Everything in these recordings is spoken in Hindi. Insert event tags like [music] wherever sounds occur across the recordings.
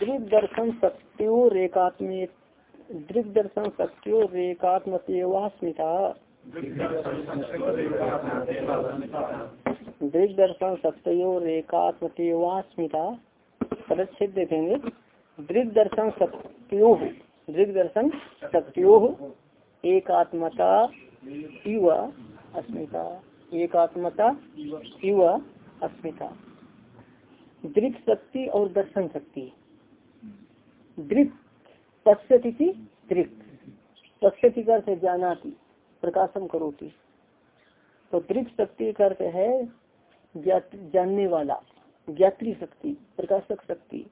दृग दर्शन शक्तियों रेखात्मिक दृग दर्शन शक्तियों रेखात्मस्मिता दृग दर्शन शक्तियों रेखात्मस्मिता पदच्छेद देखेंगे। दृग दर्शन शक्तियों दृग दर्शन शक्तियों एकात्मता इव अस्मिता। एकात्मता इव अस्मिता। दृक शक्ति और दर्शन शक्ति। दृक पश्यति की दृक पश्यति का अर्थ जाना प्रकाशम करोती। तो दृक शक्ति का अर्थ है जानने वाला ज्ञात्री शक्ति प्रकाशक शक्ति।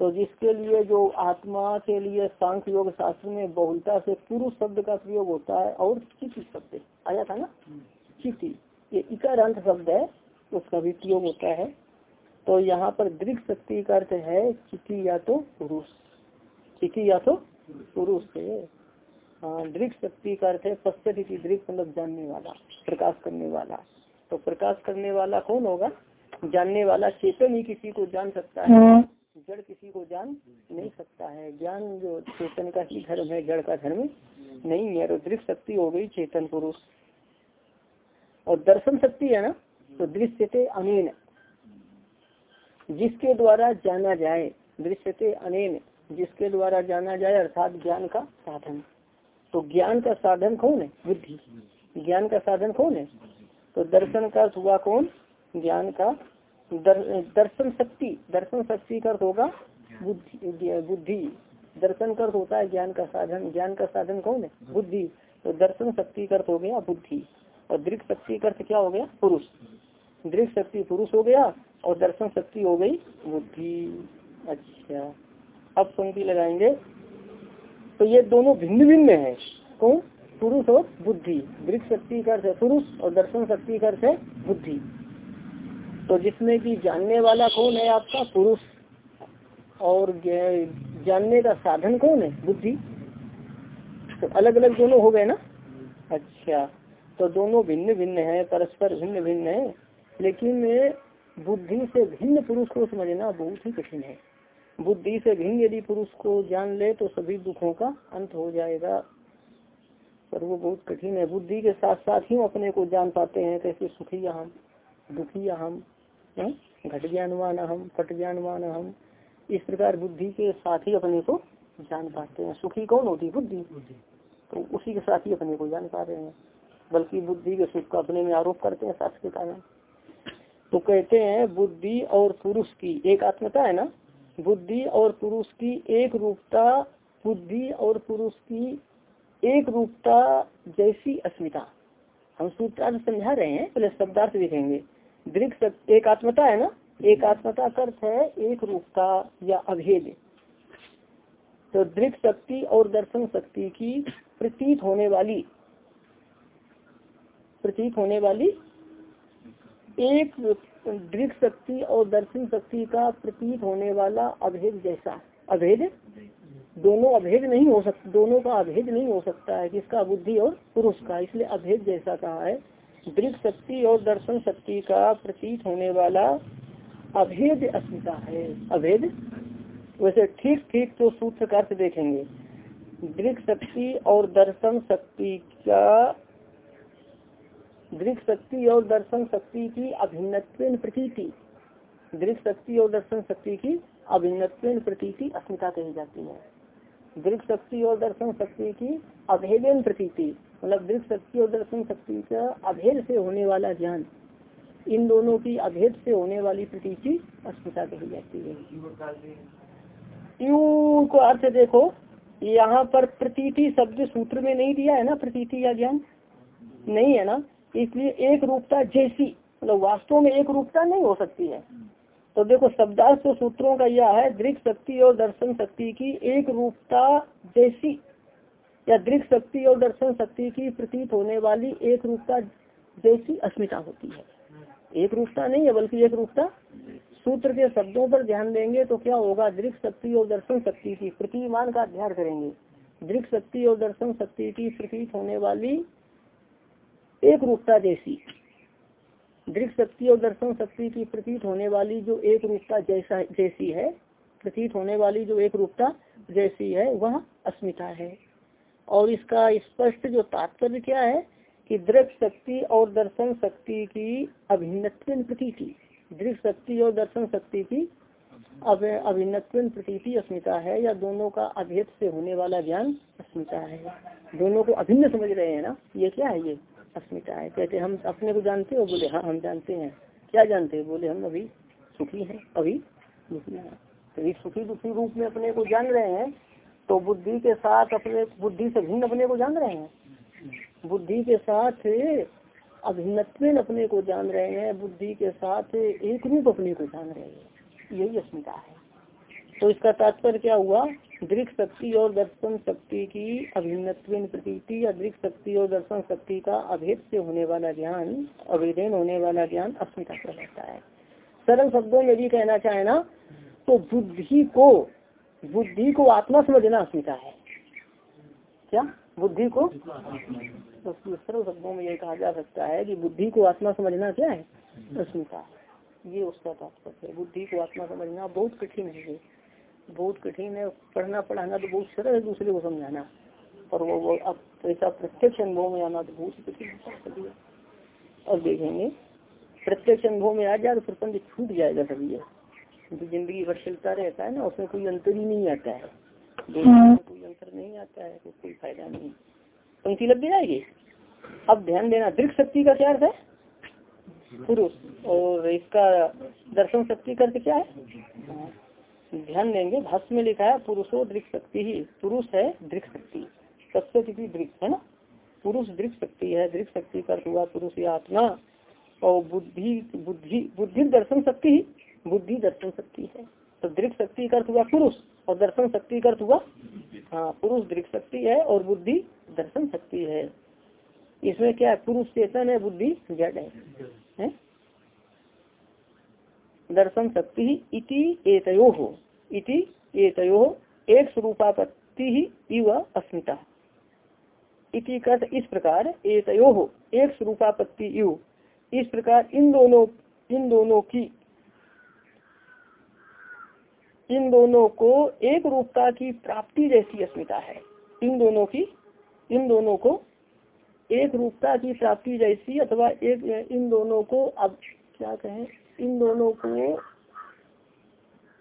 तो जिसके लिए जो आत्मा के लिए सांख्य योग शास्त्र में बहुलता से पुरुष शब्द का प्रयोग होता है और चिति शब्द आया था ना? चिति ये इकारांत शब्द है उसका भी प्रयोग होता है। तो यहाँ पर दृढ़ शक्ति का अर्थ है चिति या तो पुरुष चिति या तो पुरुष है हाँ दृढ़ शक्ति का अर्थ है पश्चिम दृढ़ मतलब जानने वाला प्रकाश करने वाला। तो प्रकाश करने वाला कौन होगा? जानने वाला चेतन ही किसी को जान सकता है। हाँ। जड़ किसी को जान नहीं सकता है। ज्ञान जो चेतन का ही धर्म है जड़ का धर्म नहीं है तो दृढ़ शक्ति हो गई चेतन पुरुष। और दर्शन शक्ति है ना? तो दृश्य अमीन जिसके द्वारा जाना जाए दृश्यते अनेन जिसके द्वारा जाना जाए अर्थात ज्ञान का साधन। तो ज्ञान का साधन कौन है? बुद्धि। ज्ञान का साधन कौन है? तो दर्शन का अर्थ हुआ कौन? ज्ञान का दर, दर्शन शक्ति। दर्शन शक्ति का अर्थ होगा बुद्धि बुद्धि दर्शन का अर्थ होता है ज्ञान का साधन। ज्ञान का साधन कौन है? बुद्धि। तो दर्शन शक्ति का अर्थ हो गया बुद्धि। और दृढ़ शक्ति का अर्थ क्या हो गया? पुरुष। दृढ़ शक्ति पुरुष हो गया और दर्शन शक्ति हो गई। बुद्धि अच्छा। अब पंक्ति लगाएँगे। तो ये दोनों भिन्न भिन्न है। कौन? पुरुष और बुद्धि। वृक्ष शक्ति का अर्थ पुरुष और दर्शन शक्ति का अर्थ है बुद्धि। तो जिसमें कि जानने वाला कौन है आपका? पुरुष। और जानने का साधन कौन है? बुद्धि। तो अलग अलग दोनों हो गए ना? अच्छा। तो दोनों भिन्न भिन्न है, परस्पर भिन्न भिन्न है। लेकिन बुद्धि से भिन्न पुरुष को समझना बहुत ही कठिन है। बुद्धि से भिन्न यदि पुरुष को जान ले तो सभी दुखों का अंत हो जाएगा। पर वो बहुत कठिन है। बुद्धि के साथ साथ ही अपने को जान पाते हैं, कैसे सुखी हम, दुखी हम घट ज्ञानवान हम, पट ज्ञानवान हम। इस प्रकार बुद्धि के साथ ही अपने को जान पाते हैं। सुखी कौन होती? बुद्धि। तो उसी के साथ ही अपने को जान पा रहे हैं। बल्कि बुद्धि के सुख का अपने में आरोप करते हैं शास्त्र के कारण। तो कहते हैं बुद्धि और पुरुष की, एक आत्मता है ना? बुद्धि और पुरुष की एक रूपता, बुद्धि और पुरुष की एक रूपता जैसी अस्मिता। हम सूत्रार्थ समझा रहे हैं, पहले शब्दार्थ देखेंगे। दृढ़ एक आत्मता है ना? एक आत्मता का अर्थ है एक रूपता या अभेद। तो दृढ़ शक्ति और दर्शन शक्ति की प्रतीत होने वाली, प्रतीत होने वाली एक दृढ़ शक्ति और दर्शन शक्ति का प्रतीत होने वाला अभेद जैसा। अभेद? दोनों अभेद नहीं हो सकता दोनों का अभेद नहीं हो सकता है किसका बुद्धि और पुरुष का। इसलिए अभेद जैसा कहा है। दृढ़ शक्ति और दर्शन शक्ति का प्रतीत होने वाला अभेद अस्मिता है। अभेद? वैसे ठीक ठीक तो सूत्र का अर्थ देखेंगे। दृढ़ शक्ति और दर्शन शक्ति का दृढ़ शक्ति और दर्शन शक्ति की अभिन्न प्रतीति। दृढ़ शक्ति और दर्शन शक्ति की अभिन्न प्रतीति अस्मिता कही जाती है। दृढ़ शक्ति और दर्शन शक्ति की अभेदन प्रतीति मतलब दृढ़ शक्ति और दर्शन शक्ति का अभेद से होने वाला ज्ञान, इन दोनों की अभेद से होने वाली प्रतीति अस्मिता कही जाती है। यू को अर्थ देखो, यहाँ पर प्रतीति शब्द सूत्र में नहीं दिया है ना, प्रतीति या ज्ञान? नहीं है ना? इसलिए एक रूपता जैसी मतलब वास्तव में एक रूपता नहीं हो सकती है। तो देखो, शब्दार्थ सूत्रों का यह है दृढ़ शक्ति और दर्शन शक्ति की एक रूपता जैसी, या दृढ़ शक्ति और दर्शन शक्ति की प्रतीत होने वाली एक रूपता जैसी अस्मिता होती है। एक रूपता नहीं है, बल्कि एक रूपता सूत्र के शब्दों पर ध्यान देंगे तो क्या होगा? दृढ़ शक्ति और दर्शन शक्ति की प्रतिमान का अध्ययन करेंगे। दृढ़ शक्ति और दर्शन शक्ति की प्रतीत होने वाली एक रूपता जैसी। दृढ़ शक्ति और दर्शन शक्ति की प्रतीत होने वाली जो एक रूपता जैसा, जैसी है, प्रतीत होने वाली जो एक रूपता जैसी है, वह अस्मिता है। और इसका स्पष्ट जो तात्पर्य क्या है कि दृढ़ शक्ति और दर्शन शक्ति की अभिन्नत्व प्रतीति, दृढ़ शक्ति और दर्शन शक्ति की अब अभिन्नत्व प्रतीति अस्मिता है, या दोनों का अभेद से होने वाला ज्ञान अस्मिता है। दोनों को अभिन्न समझ रहे हैं ना? ये क्या है ये? अस्मिता है कहते हम अपने को जानते हो बोले हाँ हम जानते हैं। क्या जानते हैं? बोले, हम अभी सुखी हैं, अभी दुखी हैं। तो सुखी दुखी रूप में अपने को जान रहे हैं तो बुद्धि के साथ अपने, बुद्धि से भिन्न अपने को जान रहे हैं। बुद्धि के साथ अभिन्नत्व अपने को जान रहे हैं, बुद्धि के साथ एक रूप अपने को जान रहे हैं। यही अस्मिता है। तो इसका तात्पर्य क्या हुआ? दृक शक्ति और दर्शन शक्ति की अभिन्नत्व प्रतीति या दृक शक्ति और दर्शन शक्ति का अभेद से होने वाला ज्ञान अवेदन होने वाला ज्ञान अस्मिता कहलाता है। सरल शब्दों में भी कहना चाहे ना तो बुद्धि को बुद्धि को आत्मा समझना अस्मिता है। क्या? बुद्धि को? तो सरल शब्दों में ये कहा जा सकता है कि बुद्धि को आत्मा समझना क्या है? अस्मिता। ये उसका तात्पर्य है। बुद्धि को आत्मा समझना बहुत कठिन है। बहुत कठिन है पढ़ना पढ़ाना तो बहुत सरल है दूसरे को समझाना। और वो वो अब ऐसा प्रत्यक्ष अनुभव में आना तो बहुत कठिन अब देखेंगे प्रत्यक्ष अनुभव में आ जाए तो प्रपंच छूट जाएगा सभी तो ज़िंदगी भर चलता रहता है ना उसमें कोई अंतर ही नहीं आता है। हाँ। कोई अंतर नहीं आता है तो कोई फ़ायदा नहीं। पंक्ति लग भी जाएगी। अब ध्यान देना दृढ़ शक्ति का क्या अर्थ है? पुरुष। और इसका दर्शन शक्ति का अर्थ क्या है? ध्यान देंगे भाष्य में लिखा है पुरुषो दृक शक्ति ही पुरुष है दृढ़ शक्ति। सबसे किसी दृढ़ है ना? पुरुष दृढ़ शक्ति है दृढ़ शक्ति का हुआ पुरुष या आत्मा और बुद्धि बुद्धि बुद्धि दर्शन शक्ति ही बुद्धि दर्शन शक्ति है। तो दृक शक्ति का हुआ पुरुष और दर्शन शक्ति का हुआ हाँ पुरुष दृढ़ शक्ति है और बुद्धि दर्शन शक्ति है। इसमें क्या है? पुरुष चेतन है बुद्धि जड़ है, है? दर्शन शक्ति इति एतयो। हो इति एतयो एक स्वरूपापत्ति ही इव अस्मिता। इति कथ इस प्रकार एतयो हो एक स्वरूपापत्ति यु इस प्रकार इन दोनों इन दोनों की, इन दोनों को एक रूपता की प्राप्ति जैसी अस्मिता है। इन दोनों की, इन दोनों को एक रूपता की प्राप्ति जैसी अथवा एक, इन दोनों को अब क्या कहें? इन दोनों को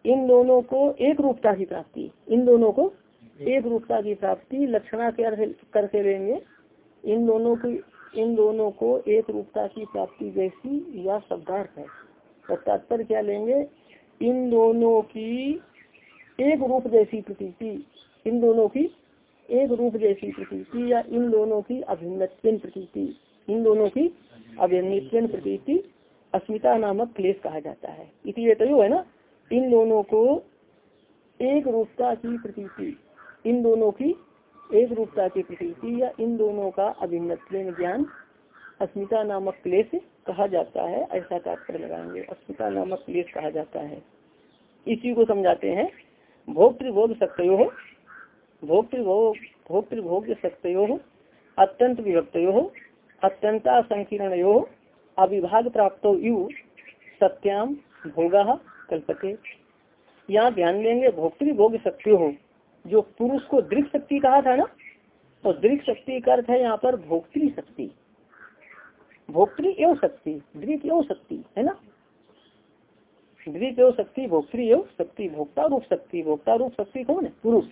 इन दोनों को एक रूपता की प्राप्ति। इन दोनों को एक रूपता की प्राप्ति, लक्षणा के अर्थ करके लेंगे। इन दोनों की, इन दोनों को एक रूपता की प्राप्ति जैसी या शब्दार्थ है। तो तात्पर्य क्या लेंगे? इन दोनों की एक रूप जैसी प्रतीति, इन दोनों की एक रूप जैसी प्रतीति या इन दोनों की अभिन्न प्रतीति, इन दोनों की अभिन्न प्रतीति, अस्मिता नामक क्लेश कहा जाता है। इसी तो है ना? इन दोनों को एक रूपता की प्रतीति, इन दोनों की एक रूपता की प्रतीति या इन दोनों का अभिन्न ज्ञान अस्मिता नामक क्लेश कहा जाता है, ऐसा तात्पर्य लगाएँगे। अस्मिता नामक क्लेश कहा जाता है। इसी को समझाते हैं। भोक्तृभोग हो भोक्तृभोग भोक्तृभोग हो अत्यंत विभक्तो अत्यंता संकीर्ण अविभाग प्राप्त यु सत्याम भोगा कल्पते। यहाँ ध्यान देंगे भोक्तृ भोग शक्ति हो। जो पुरुष को दृढ़ शक्ति कहा था ना तो दृढ़ शक्ति का अर्थ है यहाँ पर भोक्तृ शक्ति। भोक्तृ एवं शक्ति, दृढ़ एवं शक्ति, है ना? दृढ़ एवं शक्ति, भोक्तृ शक्ति, भोक्ता रूप शक्ति, भोक्ता रूप शक्ति कौन है? पुरुष।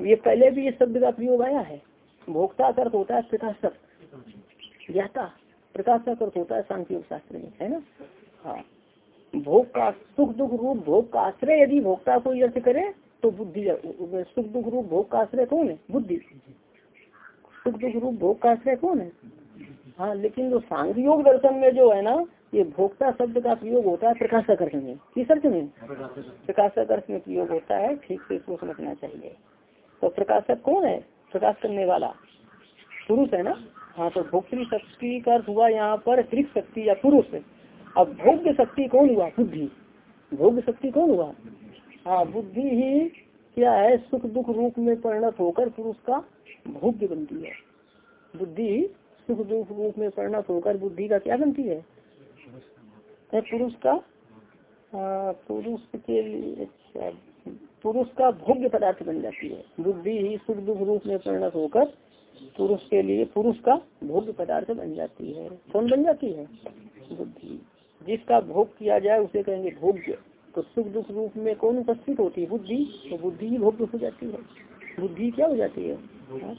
ये पहले भी इस शब्द का प्रयोग आया है। भोक्ता का अर्थ होता है प्रकाशक। ज्ञाता। प्रकाश का अर्थ होता है शांति शास्त्र में, है ना? हाँ। भोग का, सुख दुख रूप भोग का आश्रय यदि भोक्ता को अर्थ करे तो बुद्धि, सुख दुख रूप भोग का आश्रय कौन है? बुद्धि। सुख दुख रूप भोग का आश्रय कौन है? हाँ लेकिन जो सांग योग दर्शन में जो है ना, ये भोक्ता शब्द का प्रयोग होता है प्रकाशक अर्थ में। किस अर्थ में? प्रकाशक अर्थ में प्रयोग होता है, ठीक से इसको समझना चाहिए। तो प्रकाशक कौन है? प्रकाश करने वाला। पुरुष है ना? हाँ तो भोक्तृ शक्ति का अर्थ हुआ यहाँ पर त्रिक शक्ति या पुरुष। अब भोग्य शक्ति कौन हुआ? बुद्धि। भोग्य शक्ति कौन हुआ? हाँ बुद्धि ही क्या है? सुख दुख रूप में परिणत होकर पुरुष का भोग्य बनती है। बुद्धि सुख दुख रूप में परिणत होकर बुद्धि का क्या बनती है? पुरुष का पुरुष के लिए अच्छा पुरुष का भोग्य पदार्थ बन जाती है। बुद्धि ही सुख दुख रूप में परिणत होकर पुरुष के लिए पुरुष का भोग्य पदार्थ बन जाती है। कौन बन जाती है? बुद्धि। जिसका भोग किया जाए, उसे कहेंगे भोग्य। तो सुख दुख रूप में कौन उपस्थित होती है? बुद्धि। तो बुद्धि ही भोग्य हो जाती है। बुद्धि क्या हो जाती है? हाँ?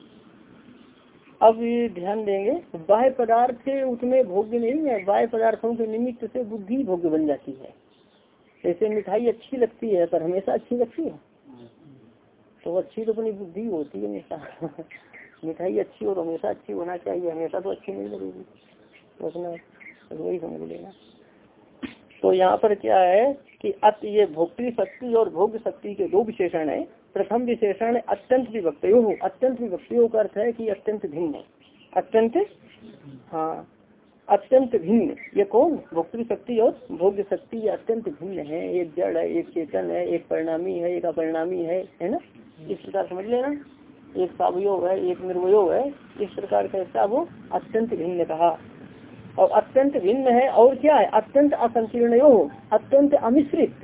अब ध्यान देंगे, बाह्य पदार्थ उसमें भोग्य नहीं है। बाह्य पदार्थों के निमित्त से बुद्धि भोग्य बन जाती है। जैसे मिठाई अच्छी लगती है, पर हमेशा अच्छी लगती है। तो अच्छी तो अपनी बुद्धि होती है हमेशा [laughs] मिठाई अच्छी और हमेशा अच्छी होना चाहिए, हमेशा तो अच्छी नहीं लगेगी। तो अपना वही समझ लेना। तो यहाँ पर क्या है कि अत ये भोक्ति शक्ति और भोग शक्ति के दो विशेषण है। प्रथम विशेषण अत्यंत विभक्तियों अत्यंत विभक्तियों का अर्थ है कि अत्यंत भिन्न अत्यंत? हाँ। अत्यंत भिन्न। ये कौन? भोक्तृ शक्ति और भोग्य शक्ति ये अत्यंत भिन्न है। एक जड़ है, एक चेतन है, एक परिणामी है, एक अपरिणामी है है ना? इस प्रकार समझ लेना। एक सावयोग है, एक निर्वयोग है। इस प्रकार का वो अत्यंत भिन्न कहा। और अत्यंत भिन्न है, और क्या है? अत्यंत असंकीर्ण अत्यंत अमिश्रित।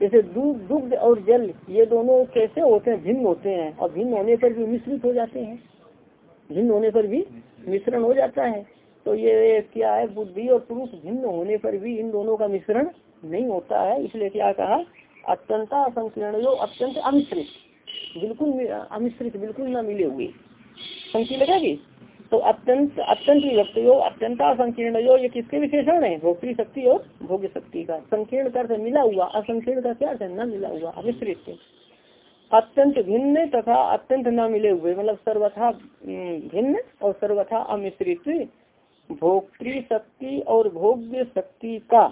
जैसे दूध दुग्ध और जल, ये दोनों कैसे होते हैं? भिन्न होते हैं, और भिन्न होने पर भी मिश्रित हो जाते हैं। भिन्न होने पर भी मिश्रण हो जाता है। तो ये क्या है? बुद्धि और पुरुष भिन्न होने पर भी इन दोनों का मिश्रण नहीं होता है। इसलिए क्या कहा? अत्यंत संकीर्ण जो अत्यंत अमिश्रित। बिल्कुल अमिश्रित बिल्कुल न मिले हुए। संकी लगेगी तो अत्यंत अत्यंत विभक्त अत्यंता संकीर्ण यो, ये किसके विशेषण है? भोक्ति शक्ति और भोग्य शक्ति का। संकीर्ण कर मिला हुआ, असंकीर्ण का क्या न मिला हुआ अविस्तृत अत्यंत भिन्न तथा अत्यंत न मिले हुए मतलब सर्वथा भिन्न और सर्वथा अमिश्रित। भोक्तृ शक्ति और भोग्य शक्ति का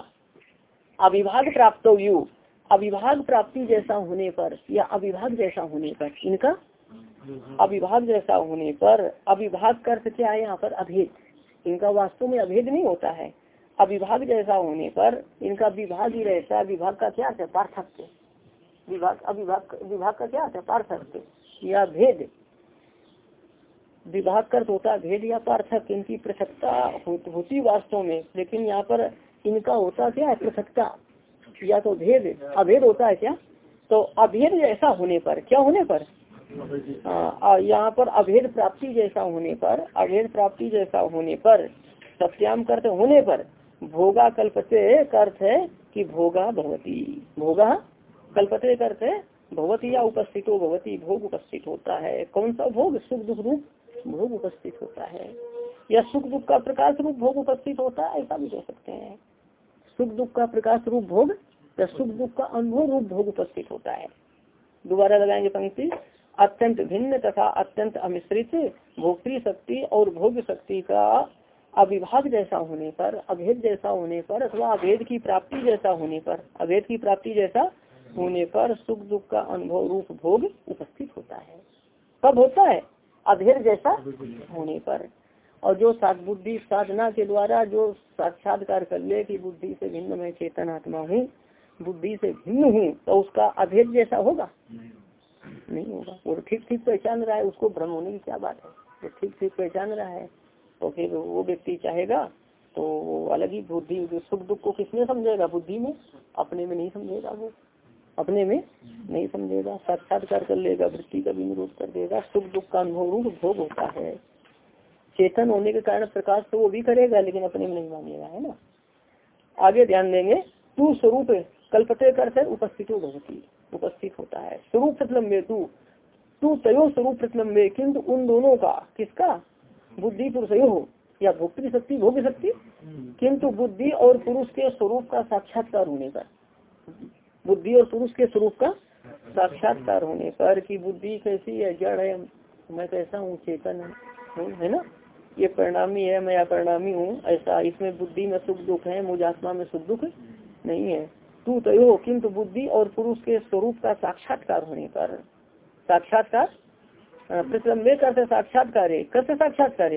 अविभाग प्राप्त यु अविभाग प्राप्ति जैसा होने पर, या अविभाग जैसा होने पर, इनका अविभाग जैसा होने पर, अविभाग का अर्थ क्या है यहाँ पर? अभेद। इनका वास्तव में अभेद नहीं होता है। अविभाग जैसा होने पर, इनका विभाग ही रहता है। विभाग का क्या है? पार्थक्य। विभाग, अविभाग, विभाग का क्या है? पार्थक्य। या भेद। विभाग का होता भेद या पार्थक। इनकी पृथकता होती वास्तव में, लेकिन यहाँ पर इनका होता क्या है? पृथकता। या तो भेद, अभेद होता है क्या? तो अभेद जैसा होने पर, क्या होने पर? यहाँ पर अभेद प्राप्ति जैसा होने पर, अभेद प्राप्ति जैसा होने पर, सत्याम कर्त होने पर भोगा कल्पते अर्थ है कि भोगा भवती। भोगा कल्पते अर्थ है भगवती या उपस्थित हो भगवती भोग उपस्थित होता है। कौन सा भोग? सुख दुख रूप भोग उपस्थित होता है। या सुख दुख का प्रकाश रूप भोग उपस्थित होता है, ऐसा भी कह सकते हैं। सुख दुख का प्रकाश रूप भोग या सुख दुख का अनुभव रूप भोग उपस्थित होता है। दोबारा लगाएँगे पंक्ति। अत्यंत भिन्न तथा अत्यंत अमिश्रित भोक्तृ शक्ति और भोग शक्ति का अविभाग जैसा होने पर, अभेद जैसा होने पर अथवा अभेद की प्राप्ति जैसा होने पर, अभेद की प्राप्ति जैसा होने पर सुख दुख का अनुभव रूप भोग उपस्थित होता है। कब होता है? अभेद जैसा होने पर। और जो सात बुद्धि साधना के द्वारा, जो साक्षात्कार कर ले कि बुद्धि से भिन्न मैं चेतन आत्मा हूँ, बुद्धि से भिन्न हूँ तो उसका अभेद जैसा होगा? नहीं होगा। वो तो ठीक ठीक पहचान रहा है, उसको भ्रम होने की क्या बात है? वो ठीक ठीक पहचान रहा है तो फिर वो व्यक्ति चाहेगा तो वो अलग ही बुद्धि सुख दुख को किसने समझेगा? बुद्धि में? अपने में नहीं समझेगा वो। अपने में नहीं समझेगा। साक्षात्कार कर लेगा, वृत्ति का भी निरोध कर देगा, सुख दुख का अनुभव रूप भोग होता है। चेतन होने के कारण प्रकाश तो वो भी करेगा, लेकिन अपने में नहीं मानेगा, है ना? आगे ध्यान देंगे। तू स्वरूप कल्पते कर उपस्थित भगवती उपस्थित होता है। स्वरूप प्रतिलम्बे तू तू तयो स्वरूप प्रतिलम्बे किंतु उन दोनों का, किसका? बुद्धि पुरुष हो, या भोक्ति शक्ति, भोग शक्ति? किंतु बुद्धि और पुरुष के स्वरूप का साक्षात्कार होने पर। बुद्धि और पुरुष के स्वरूप का साक्षात्कार होने पर कि बुद्धि कैसी है, जड़ है, मैं कैसा हूँ, चेतन हूँ, है ना? ये परिणामी है, मैं अपरिणामी हूँ, ऐसा इसमें बुद्धि में सुख दुख है, मुझ आत्मा में सुख दुख नहीं है। तू तयो किंतु बुद्धि और पुरुष के स्वरूप का साक्षात्कार होने पर साक्षात्कार? प्रतिलंबे करते साक्षात्कार। करते साक्षात्कार?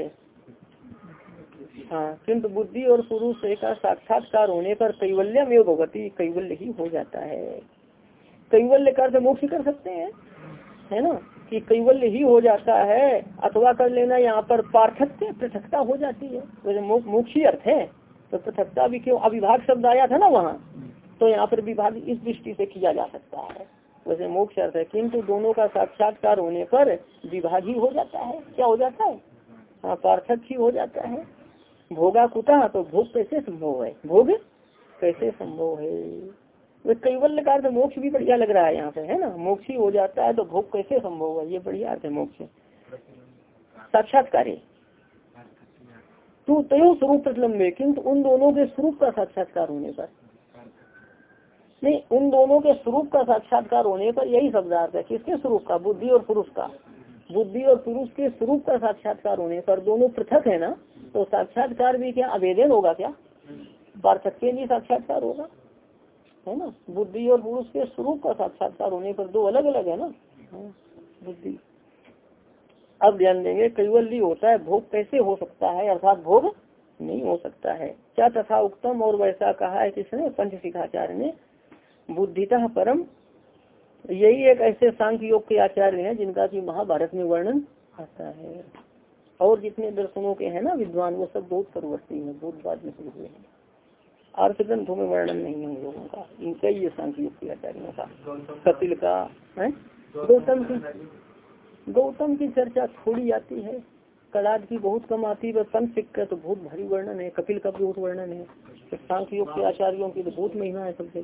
हाँ किंतु बुद्धि और पुरुष का साक्षात्कार होने पर कैवल्य में भगवती कैवल्य ही हो जाता है। कैवल्य कर मोक्ष कर सकते हैं, है ना? कि कैवल्य ही हो जाता है, अथवा कर लेना यहाँ पर पार्थक्य, पृथकता हो जाती है। मोक्ष ही अर्थ है तो पृथकता भी क्यों? अविभाग शब्द आया था ना वहाँ। तो यहाँ पर विभाग इस दृष्टि से किया जा सकता है। वैसे मोक्ष अर्थ है, किंतु दोनों का साक्षात्कार होने पर विभाग ही जाता है। क्या हो जाता है? हाँ पार्थक ही हो जाता है। भोगा कुता तो भोग कैसे संभव है? भोग कैसे संभव है? वे कैवल्य का अर्थ मोक्ष भी बढ़िया लग रहा है यहाँ पे, है ना? मोक्ष ही हो जाता है तो भोग कैसे संभव है? ये बढ़िया अर्थ है मोक्ष। साक्षात्कार। तू तय स्वरूप प्रतिलंबे किंतु उन दोनों के स्वरूप का साक्षात्कार होने पर। नहीं उन दोनों के स्वरूप का साक्षात्कार होने पर यही शब्दार्थ है किसके स्वरूप का? बुद्धि और पुरुष का। बुद्धि और पुरुष के स्वरूप का साक्षात्कार होने पर दोनों पृथक है ना तो साक्षात्कार भी क्या आवेदन होगा क्या? पार्थक के लिए साक्षात्कार होगा है ना? बुद्धि और पुरुष के स्वरूप का साक्षात्कार होने पर दो अलग अलग है ना हाँ, बुद्धि। अब ध्यान देंगे कैवल्य होता है भोग कैसे हो सकता है? अर्थात भोग नहीं हो सकता है। क्या तथा उत्तम और वैसा कहा है किसने? पंच शिखाचार्य ने बुद्धिता परम। यही एक ऐसे सांख्य योग के आचार्य हैं जिनका की महाभारत में वर्णन आता है। और जितने दर्शनों के हैं ना विद्वान, वो सब बहुत परवर्ती है बहुत बाद में शुरू हुए हैं। अर्थ ग्रंथों में वर्णन नहीं है लोगों का, इनका ये सांख्य योग के आचार्यों का। कपिल का, है? गौतम की गौतम की चर्चा थोड़ी आती है। कलाद की बहुत कम आती है पंच का तो बहुत भारी वर्णन है, कपिल का बहुत वर्णन है। सांख्य योग के, आचार्यों की तो बहुत महिमा है सबसे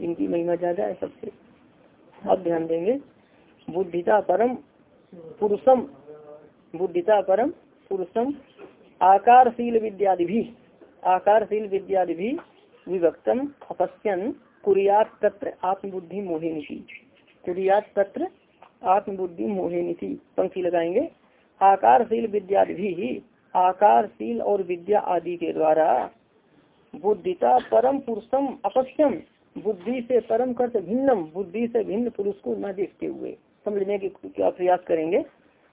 इनकी महिमा ज़्यादा है सबसे। अब ध्यान देंगे। बुद्धिता परम, पुरुषम, बुद्धिता परम, पुरुषम, आकारशील विद्यादि भी, आकारशील विद्यादि भी विभक्तम अपश्यन कुरियात तत्र आत्मबुद्धि मोहिनी थी। कुरियात तत्र आत्मबुद्धि मोहिनी थी। पंक्ति लगाएँगे। आकारशील विद्यादि भी, आकारशील और विद्या आदि के द्वारा बुद्धिता परम पुरुषम अपक्षम बुद्धि से परम कर भिन्नम। बुद्धि से भिन्न पुरुष को न देखते हुए। समझने की क्या प्रयास करेंगे?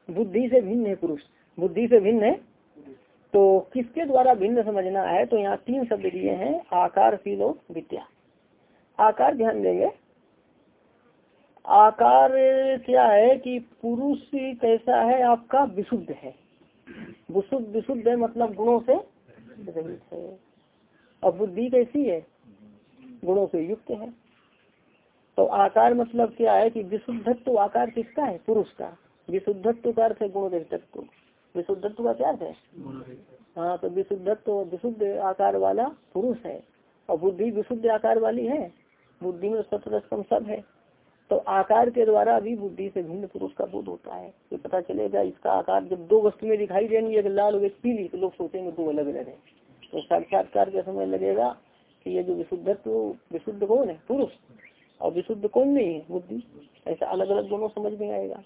बुद्धि से भिन्न है पुरुष। बुद्धि से भिन्न है? तो किसके द्वारा भिन्न समझना है? तो यहाँ तीन शब्द दिए हैं आकारशील और विद्या। आकार ध्यान देंगे। आकार क्या है कि पुरुष कैसा है? आपका विशुद्ध है। विशुद्ध विशुद्ध है मतलब गुणों से रहित है। और बुद्धि कैसी है? गुणों से युक्त है। तो आकार मतलब क्या है कि विशुद्धत्व आकार किसका है? पुरुष का। विशुद्धत्व का अर्थ है गुण रहितत्व विशुद्धत्व का क्या है? हाँ तो विशुद्धत्व विशुद्ध आकार वाला पुरुष है। और बुद्धि विशुद्ध आकार वाली है। बुद्धि में सतरस्तम सब है। तो आकार के द्वारा भी बुद्धि से भिन्न पुरुष का बोध होता है। तो पता चलेगा इसका आकार जब दो वस्तु में दिखाई देंगी एक लाल और एक पीली तो लोग सोचेंगे दो अलग अलग है। तो साक्षात्कार के समय लगेगा कि ये जो विशुद्धत्व विशुद्ध कौन है? पुरुष। और विशुद्ध कौन नहीं है? बुद्धि। ऐसा अलग अलग दोनों समझ में आएगा।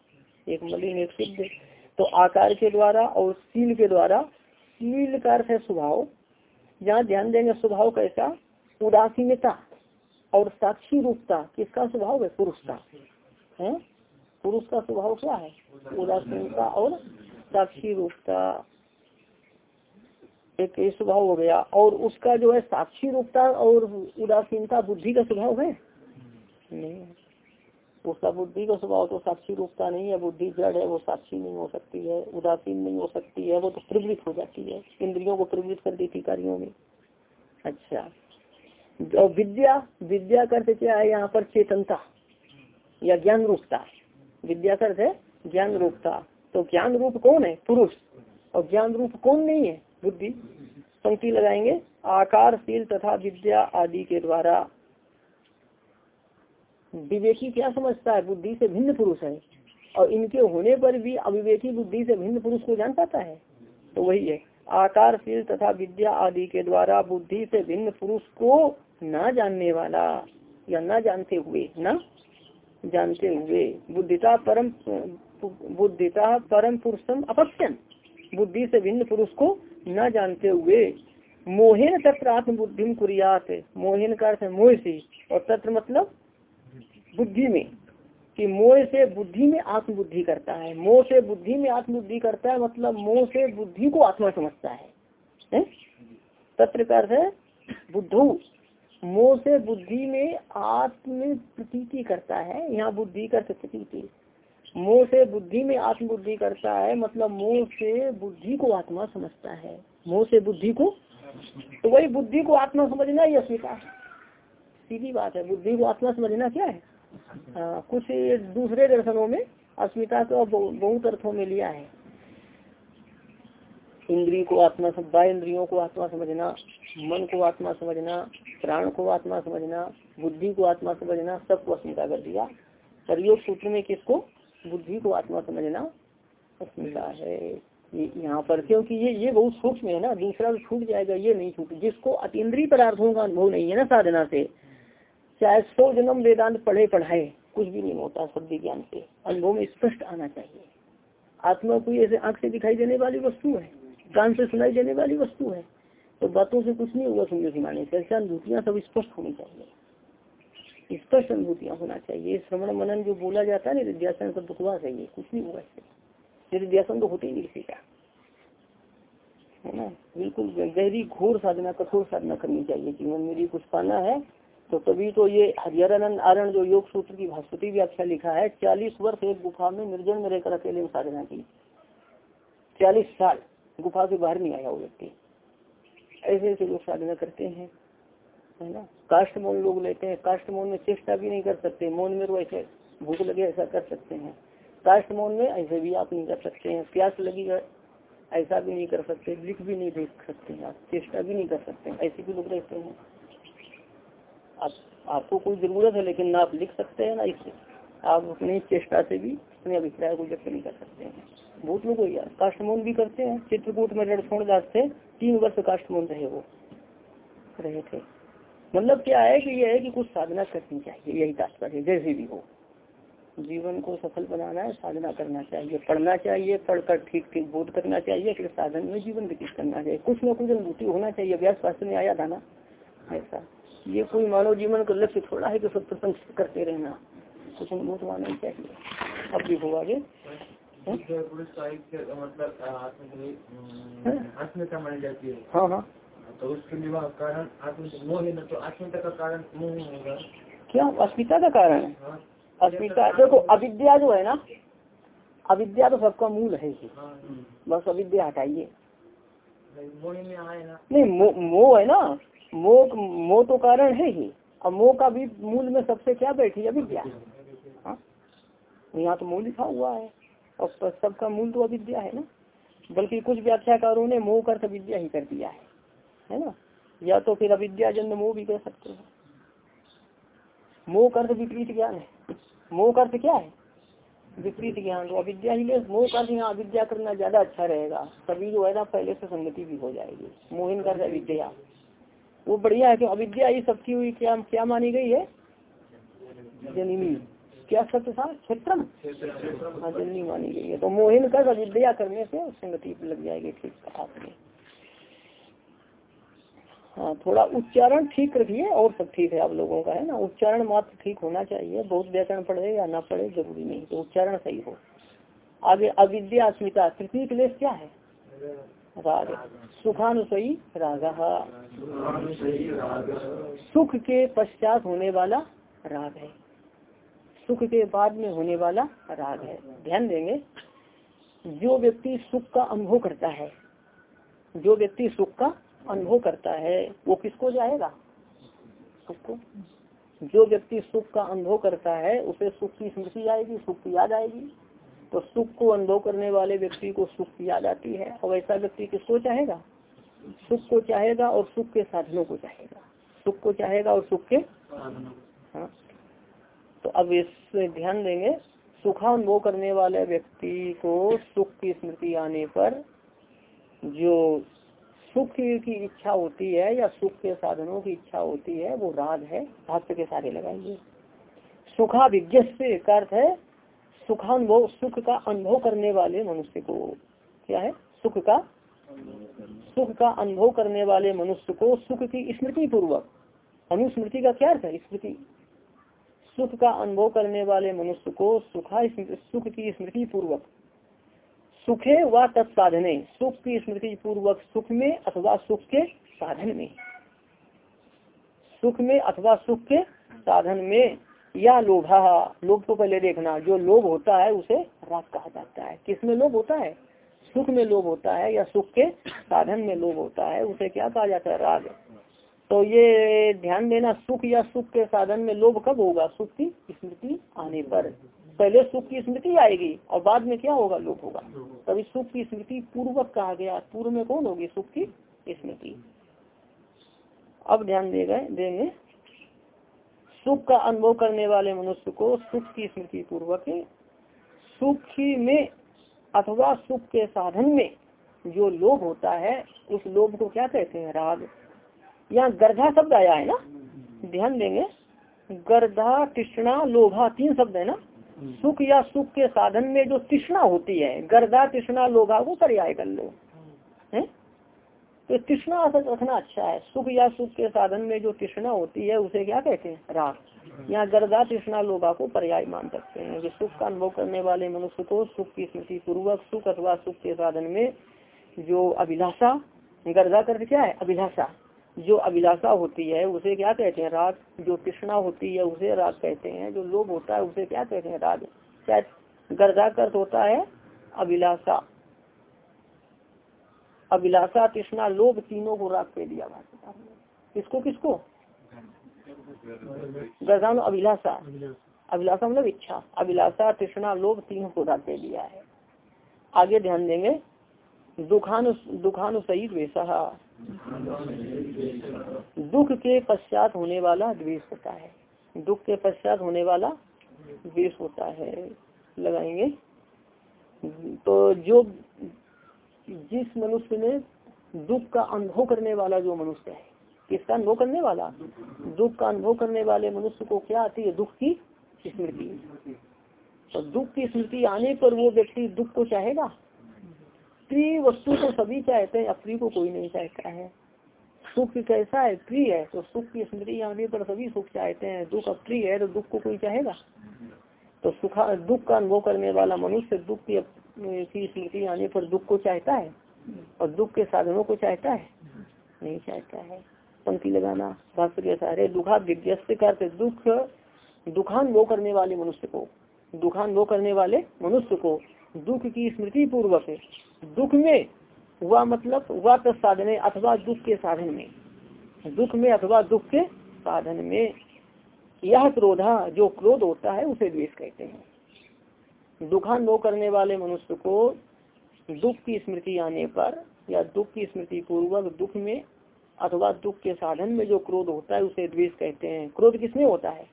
एक मलिन, एक शुद्ध। तो आकार के द्वारा और सील के द्वारा सील का अर्थ है स्वभाव। जहाँ ध्यान देंगे स्वभाव कैसा उदासीनता और साक्षी रूपता। किसका स्वभाव है? पुरुष का। है? पुरुष का स्वभाव क्या है? उदासीनता और साक्षी रूपता। एक स्वभाव हो गया। और उसका जो है साक्षी रूपता और उदासीनता बुद्धि का स्वभाव है? नहीं। उसका बुद्धि का स्वभाव तो साक्षी रूपता नहीं है। बुद्धि जड़ है, वो साक्षी नहीं हो सकती है। उदासीन नहीं हो सकती है, वो तो प्रवृत्त हो जाती है। इंद्रियों को प्रवृत्त कर देती कार्यों में। अच्छा। और विद्या विद्या करते क्या है? यहाँ पर चेतनता या ज्ञान रूपता। विद्या करते ज्ञान रूपता। तो ज्ञान रूप कौन है? पुरुष। और ज्ञान रूप कौन नहीं है? बुद्धि, पंक्ति लगाएँगे आकारशील तथा विद्या आदि के द्वारा। विवेकी क्या समझता है? बुद्धि से भिन्न पुरुष है। और इनके होने पर भी अविवेकी बुद्धि से भिन्न पुरुष को जान पाता है। तो वही है। आकारशील तथा विद्या आदि के द्वारा बुद्धि से भिन्न पुरुष को न जानने वाला या न जानते हुए, न जानते हुए बुद्धिता परम बुद्धिता परम पुरुषम अपक्षन बुद्धि से भिन्न पुरुष को न जानते हुए। मोहन तत्र आत्मबुद्धि कुरियात। मोहन का अर्थ मोह से। और तत्र मतलब बुद्धि में। कि मोह से बुद्धि में आत्मबुद्धि करता है। मोह से बुद्धि में आत्मबुद्धि करता है मतलब मोह से बुद्धि को आत्मा समझता है, है? तत्र का अर्थ है बुद्धू। मोह से बुद्धि में आत्म प्रतीति करता है। यहाँ बुद्धि का प्रतीति। मोह से बुद्धि में आत्मबुद्धि करता है मतलब मोह से बुद्धि को आत्मा समझता है। मोह से बुद्धि को? तो वही बुद्धि को आत्मा समझना ही अस्मिता सीधी बात है बुद्धि को आत्मा समझना क्या है? आ, कुछ दूसरे दर्शनों में अस्मिता को बहुत अर्थों में लिया है। इंद्री को आत्मा बाह्य इंद्रियों को आत्मा समझना मन को आत्मा समझना प्राण को आत्मा समझना बुद्धि को आत्मा समझना सबको अस्मिता कर दिया। प्रयोग सूत्र में किसको? बुद्धि को आत्मा समझना अस्मिता है। ये यहाँ पर क्योंकि ये ये बहुत सूक्ष्म है ना दूसरा तो छूट जाएगा ये नहीं छूट जिसको अतीन्द्रीय पदार्थों का अनुभव नहीं है ना साधना से चाहे सौ जन्म वेदांत पढ़े पढ़ाए कुछ भी नहीं होता शब्द ज्ञान से। अनुभव में स्पष्ट आना चाहिए। आत्मा कोई ऐसे आँख से दिखाई देने वाली वस्तु है कान से सुनाई देने वाली वस्तु है तो बातों से कुछ नहीं होगा सुनने सुनाने से। ऐसे अनुभूतियाँ सब स्पष्ट होनी चाहिए। स्पष्ट अनुभूतियाँ होना चाहिए। श्रवण मनन जो बोला जाता है ना निध्यासन सब है ये कुछ नहीं होगा इससे। निध्यासन तो होते ही नहीं किसी का है ना? बिल्कुल गहरी घोर साधना, कठोर साधना करनी चाहिए। जीवन में कुछ पाना है तो तभी तो ये हरिहरानंद आरण जो योग सूत्र की भास्पति व्याख्या लिखा है, चालीस वर्ष एक गुफा में निर्जन में रहकर अकेले साधना की। चालीस साल गुफा से बाहर नहीं आया वो व्यक्ति। ऐसे ऐसे लोग साधना करते हैं। है ना। काष्ट मौन लोग लेते हैं। काष्ट मौन में चेष्टा भी नहीं कर सकते। मौन में तो ऐसे भूख लगे ऐसा कर सकते हैं। काष्ट मौन में ऐसे भी आप नहीं कर सकते हैं। प्यास लगी ऐसा भी नहीं कर सकते। लिख भी नहीं देख सकते आप। चेष्टा भी नहीं कर सकते ऐसे भी लोग रहते हैं। आप, आपको कोई ज़रूरत है, लेकिन ना आप लिख सकते हैं ना इससे आप अपनी चेष्टा से भी, अपने अभिप्राय को व्यक्त नहीं कर सकते हैं। बहुत लोग काष्टमोन भी करते हैं। चित्रकूट में रणछोड़ दास थे। तीन वर्ष काष्टमोन रहे वो। रहे थे। मतलब क्या है कि यह है कि कुछ साधना करनी चाहिए यही तात्पर्य जैसे भी हो। जीवन को सफल बनाना है साधना करना चाहिए पढ़ना चाहिए पढ़कर ठीक ठीक बोध करना चाहिए फिर साधन में जीवन व्यतीत करना चाहिए। कुछ न कुछ अनुभूति होना चाहिए अभ्यास शास्त्र में आया था ना ऐसा। ये कोई मानव जीवन का लक्ष्य थोड़ा है कि सब प्रसंग करते रहना कुछ अनुभूत ही चाहिए। अब भी हो। आगे मतलब हाँ हाँ। तो उसके लिए कारण मोह है तो अस्मिता का कारण मोह होगा। क्या? अस्मिता का कारण? है। हाँ। अस्मिता देखो अविद्या जो है ना अविद्या तो सबका मूल है ही। हाँ। बस अविद्या हटाइए। नहीं मोह है ना। मोह मोह तो कारण है ही। अब मोह का भी मूल में सबसे क्या बैठी अविद्या। हाँ। यहाँ तो मोह लिखा हुआ है। और सबका मूल तो अविद्या है ना। बल्कि कुछ व्याख्याकारों ने मोह अर्थ विद्या ही कर दिया है। है ना? या तो फिर अविद्या जन्म मोह भी कह सकते हैं मोह अर्थ विपरीत ज्ञान है। मोह अर्थ क्या है? विपरीत ज्ञान। तो अविद्या ही मोह अर्थ यहाँ अविद्या करना ज़्यादा अच्छा रहेगा। तभी जो है ना, पहले से संगति भी हो जाएगी। मोहिन कर अविद्या वो बढ़िया है कि अविद्या सबकी हुई क्या क्या मानी गई है? जनिमी क्या सत्य था? क्षेत्रम। हाँ जल्दी मानी गई है। तो मोहिन कर अविद्या करने से संगति लग जाएगी, ठीक आपने। हाँ थोड़ा उच्चारण ठीक रखिए और सब ठीक है, आप लोगों का है ना? उच्चारण मात्र ठीक होना चाहिए, बहुत व्याकरण पढ़े या ना पढ़े, ज़रूरी नहीं तो उच्चारण सही हो। आगे, अविद्या अस्मिता, तृतीय क्लेश क्या है? राग। सुखानुसई राग। सुख के पश्चात होने वाला राग है। सुख के बाद में होने वाला राग है। ध्यान देंगे, जो व्यक्ति सुख का अनुभव करता है, जो व्यक्ति सुख का अनुभव करता है, वो किसको जाएगा? सुख को जो व्यक्ति सुख का अनुभव करता है, उसे सुख की स्मृति आएगी, सुख की याद आएगी। तो सुख को अनुभव करने वाले व्यक्ति को सुख की याद आती है। और ऐसा व्यक्ति किसको चाहेगा? सुख को चाहेगा और सुख के साधनों को चाहेगा। सुख को चाहेगा और सुख के हाँ। तो अब इस ध्यान देंगे सुखा अनुभव करने वाले व्यक्ति को सुख की स्मृति आने पर जो सुख की इच्छा होती है या सुख के साधनों की इच्छा होती है, वो राग है, भक्त के सारे लगाएँगे। सुखा विज्ञ से अर्थ है, सुखानुभव, सुख का अनुभव करने वाले मनुष्य को। क्या है? सुख का? सुख का अनुभव करने वाले मनुष्य को सुख की स्मृति पूर्वक अनुस्मृति का क्या अर्थ है? स्मृति। सुख का अनुभव करने वाले मनुष्य को सुखा सुख की स्मृति पूर्वक सुखे व तत्साधने। सुख की स्मृति पूर्वक सुख में अथवा सुख के साधन में। सुख में अथवा सुख के साधन में। या लोभा, लोभ को पहले देखना। जो लोभ होता है, उसे राग कहा जाता है। किसमें लोभ होता है? सुख में लोभ होता है या सुख के साधन में लोभ होता है, उसे क्या कहा जाता है? राग। तो ये ध्यान देना, सुख या सुख के साधन में लोभ कब होगा? सुख की स्मृति आने पर। पहले सुख की स्मृति आएगी और बाद में क्या होगा? लोभ होगा। तभी सुख की स्मृति पूर्वक कहा गया। पूर्व में कौन होगी? सुख की स्मृति। अब ध्यान देगा देंगे। सुख का अनुभव करने वाले मनुष्य को सुख की स्मृति पूर्वक सुख में अथवा सुख के साधन में जो लोभ होता है, उस लोभ को क्या कहते हैं? राग। यहाँ गर्धा शब्द आया है ना? ध्यान देंगे। गर्धा, तृष्णा, लोभा तीन शब्द है ना? सुख या सुख के साधन में जो तृष्णा होती है, गर्दा तृष्णा, लोभा को पर्याय कर लो। है? तो तृष्णा रखना अच्छा है। सुख या सुख के साधन में जो तृष्णा होती है, उसे क्या कहते हैं? राग। यहाँ गर्दा तृष्णा लोगा को पर्याय मान सकते हैं। कि सुख का अनुभव करने वाले मनुष्य को सुख की स्मृति पूर्वक, सुख अथवा सुख के साधन में जो अभिलाषा, गर्दा कर क्या है? अभिलाषा। जो अभिलाषा होती है, उसे क्या कहते हैं? राग जो तृष्णा होती है, उसे राग कहते हैं। जो लोभ होता है, उसे क्या कहते हैं? राग। कर होता है? अभिलाषा। अभिलाषा, तृष्णा, लोभ तीनों को राग पे दिया भाषा किसको किसको? गर्दा अभिलाषा। अभिलाषा मतलब इच्छा। अभिलाषा, तृष्णा, लोभ तीनों को राग पे दिया है। आगे ध्यान देंगे। दुखानु दुखानु सहित वैसा दुख के पश्चात होने वाला द्वेष होता है। दुख के पश्चात होने वाला द्वेष होता है। लगाएँगे। तो जो जिस मनुष्य ने दुख का अनुभव करने वाला जो मनुष्य है, किसका अनुभव करने वाला? दुख का अनुभव करने वाले मनुष्य को क्या आती है? दुख की स्मृति। तो दुख की स्मृति आने पर वो व्यक्ति दुख को चाहेगा? प्रिय वस्तु को सभी चाहते हैं अप्रिय को कोई नहीं चाहता है। सुख कैसा है? प्रिय है तो सुख की स्मृति आने पर सभी सुख चाहते हैं। दुख अप्रिय है तो दुख को कोई चाहेगा? तो सुखा, दुख का अनुभव करने वाला मनुष्य दुख की स्मृति आने पर दुख को चाहता है और दुख के साधनों को चाहता है? नहीं चाहता है। पंक्ति लगाना भाष्य के सारे दुखा विज्ञस्त करते दुख दुखान दुखानुभव करने वाले मनुष्य को, दुखानुभव करने वाले मनुष्य को दुख की स्मृति पूर्वक दुख में वह मतलब वह साधने अथवा दुख के साधन में। दुख में अथवा दुख के साधन में। यह क्रोधा, जो क्रोध होता है, उसे द्वेष कहते हैं। दुखानुभव करने वाले मनुष्य को दुख की स्मृति आने पर या दुख की स्मृति पूर्वक दुख में अथवा दुख के साधन में जो क्रोध होता है, उसे द्वेष कहते हैं। क्रोध किसमें होता है?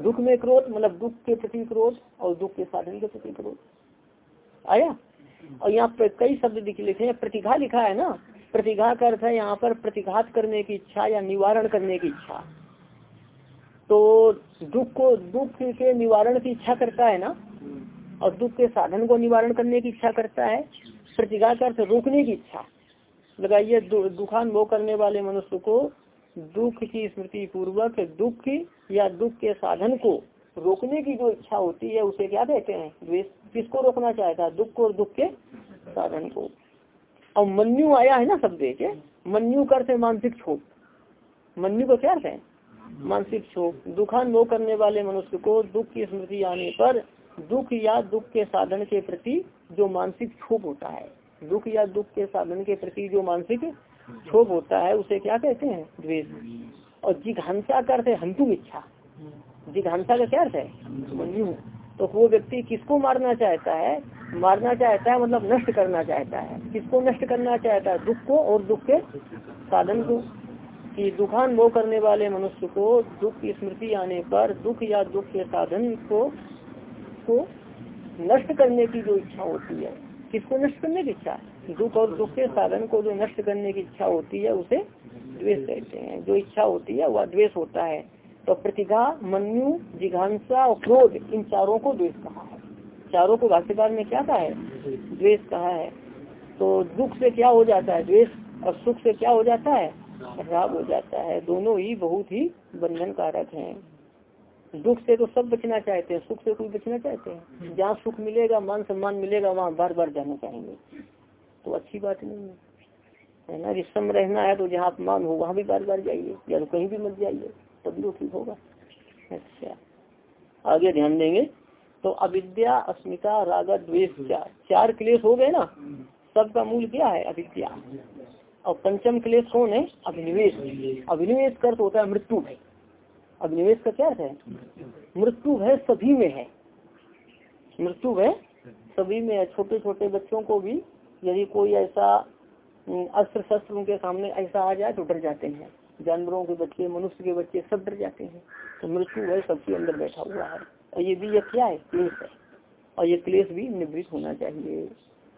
दुख में क्रोध मतलब दुख के प्रति क्रोध और दुख के साधन के प्रति क्रोध। आया? और यहाँ पे कई शब्द लिखे हैं। प्रतिघा लिखा है ना? प्रतिघा का अर्थ है यहाँ पर प्रतिघात करने की इच्छा या निवारण करने की इच्छा। तो दुख को दुख के निवारण की इच्छा करता है ना? और दुख के साधन को निवारण करने की इच्छा करता है। प्रतिघा का अर्थ रोकने की इच्छा। लगाइए दुखानुभव करने वाले मनुष्य को दुख की स्मृति पूर्वक दुख या दुख के साधन को रोकने की जो इच्छा होती है, उसे क्या कहते हैं? द्वेष। किसको रोकना चाहता है? दुख को और दुख के साधन को। और मन्यु आया है ना शब्द के मन्यु करते मानसिक क्षोभ। मन्यु को क्या है? मानसिक क्षोभ। दुखानुभव करने वाले मनुष्य को दुख की स्मृति आने पर दुख या दुख के साधन के प्रति जो मानसिक क्षोभ होता है, दुख या दुख के साधन के प्रति जो मानसिक क्षोभ होता है, उसे क्या कहते हैं? द्वेष। और जिघांसा करते हंतुम इच्छा। जिघांसा का क्या अर्थ है? तो वो व्यक्ति किसको मारना चाहता है? मारना चाहता है मतलब नष्ट करना चाहता है। किसको नष्ट करना चाहता है? दुख को और दुख के साधन को। कि दुखान वो करने वाले मनुष्य को दुख की स्मृति आने पर दुख या दुख के साधन को को नष्ट करने की जो इच्छा होती है। किसको नष्ट करने की इच्छा? दुख और दुख के साधन को जो नष्ट करने की इच्छा होती है उसे द्वेष कहते हैं। जो इच्छा होती है वह द्वेष होता है। तो प्रतिभा मनु जिघांसा और क्रोध, इन चारों को द्वेष कहा है। चारों को भाष्यकार में क्या कहा है? द्वेष कहा है। तो दुख से क्या हो जाता है? द्वेष और सुख से क्या हो जाता है? राग हो जाता है। दोनों ही बहुत ही बंधन कारक है। दुख से तो सब बचना चाहते हैं, सुख से कोई बचना चाहते हैं? जहाँ सुख मिलेगा, मान सम्मान मिलेगा, वहाँ बार बार जाना चाहेंगे। तो अच्छी बात नहीं है। है ना? रिश्तम रहना है तो जहाँ अपमान हो, वहाँ भी बार बार जाइए। या तो कहीं भी मत जाइए। तभी तो ठीक होगा। अच्छा। आगे ध्यान देंगे। तो अविद्या, अस्मिता, राग, द्वेष, चार। चार क्लेश हो गए ना? सबका मूल क्या है? अविद्या। और पंचम क्लेश कौन है? अभिनिवेश। अभिनिवेश कर तो होता है मृत्यु भय। अभिनिवेश का क्या है? मृत्यु भय सभी में है। मृत्यु भय सभी में है। छोटे छोटे बच्चों को भी यदि कोई ऐसा अस्त्र शस्त्र उनके सामने ऐसा आ जाए तो डर जाते हैं। जानवरों के बच्चे, मनुष्य के बच्चे सब डर जाते हैं। तो मृत्यु है, सबके अंदर बैठा हुआ है। और ये भी यह क्या है? क्लेश है। और ये क्लेश भी निवृत्त होना चाहिए।